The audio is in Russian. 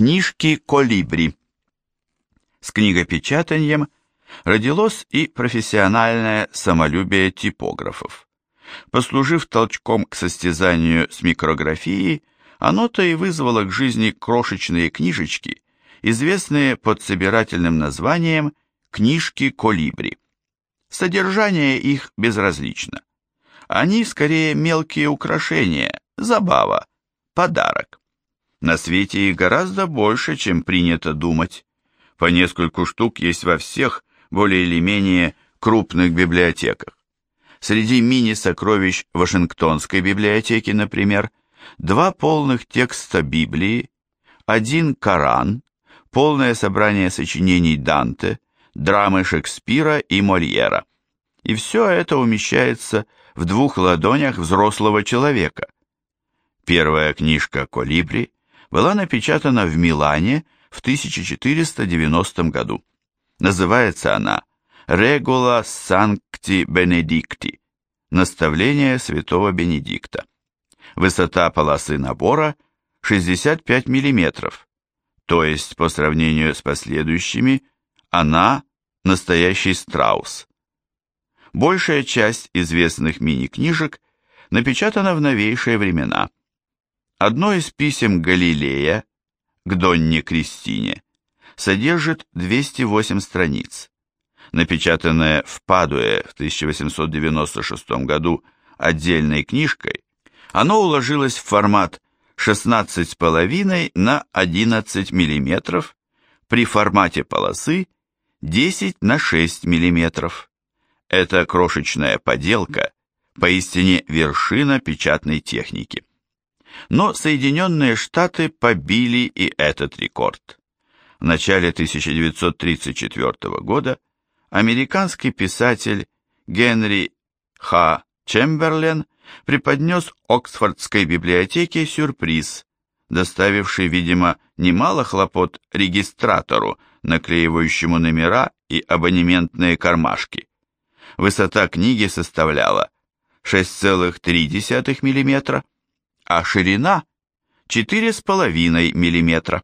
Книжки «Колибри». С книгопечатанием родилось и профессиональное самолюбие типографов. Послужив толчком к состязанию с микрографией, оно-то и вызвало к жизни крошечные книжечки, известные под собирательным названием «Книжки Колибри». Содержание их безразлично. Они скорее мелкие украшения, забава, подарок. На свете их гораздо больше, чем принято думать. По нескольку штук есть во всех более или менее крупных библиотеках. Среди мини-сокровищ Вашингтонской библиотеки, например, два полных текста Библии, один Коран, полное собрание сочинений Данте, драмы Шекспира и Мольера. И все это умещается в двух ладонях взрослого человека. Первая книжка «Колибри» была напечатана в Милане в 1490 году. Называется она «Regula Sancti Benedicti» – наставление святого Бенедикта. Высота полосы набора 65 мм, то есть по сравнению с последующими она настоящий страус. Большая часть известных мини-книжек напечатана в новейшие времена. Одно из писем Галилея к Донне Кристине содержит 208 страниц. Напечатанное в Падуе в 1896 году отдельной книжкой, оно уложилось в формат 16,5 на 11 мм при формате полосы 10 на 6 мм. Эта крошечная поделка поистине вершина печатной техники. Но Соединенные Штаты побили и этот рекорд. В начале 1934 года американский писатель Генри Х. Чемберлен преподнес Оксфордской библиотеке сюрприз, доставивший, видимо, немало хлопот регистратору, наклеивающему номера и абонементные кармашки. Высота книги составляла 6,3 мм, а ширина 4,5 мм.